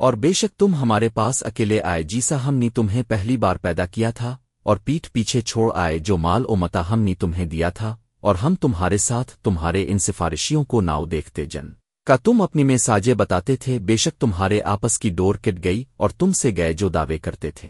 اور بے شک تم ہمارے پاس اکیلے آئے جیسا ہم نے تمہیں پہلی بار پیدا کیا تھا، اور پیٹھ پیچھے چھوڑ آئے جو مال و متا ہم نے تمہیں دیا تھا، اور ہم تمہارے ساتھ تمہارے ان سفارشیوں کو ناؤ دیکھتے جن۔ کا تم اپنی میں ساجے بتاتے تھے، بے شک تمہارے آپس کی ڈور کٹ گئی اور تم سے گئے جو دعوے کرتے تھے۔